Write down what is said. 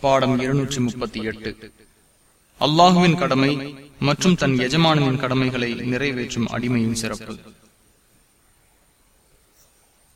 பாடம் இருநூற்றி முப்பத்தி எட்டு. அல்லாஹுவின் கடமை மற்றும் தன் எஜமானனின் கடமைகளை நிறைவேற்றும் அடிமையின் சிறப்பு.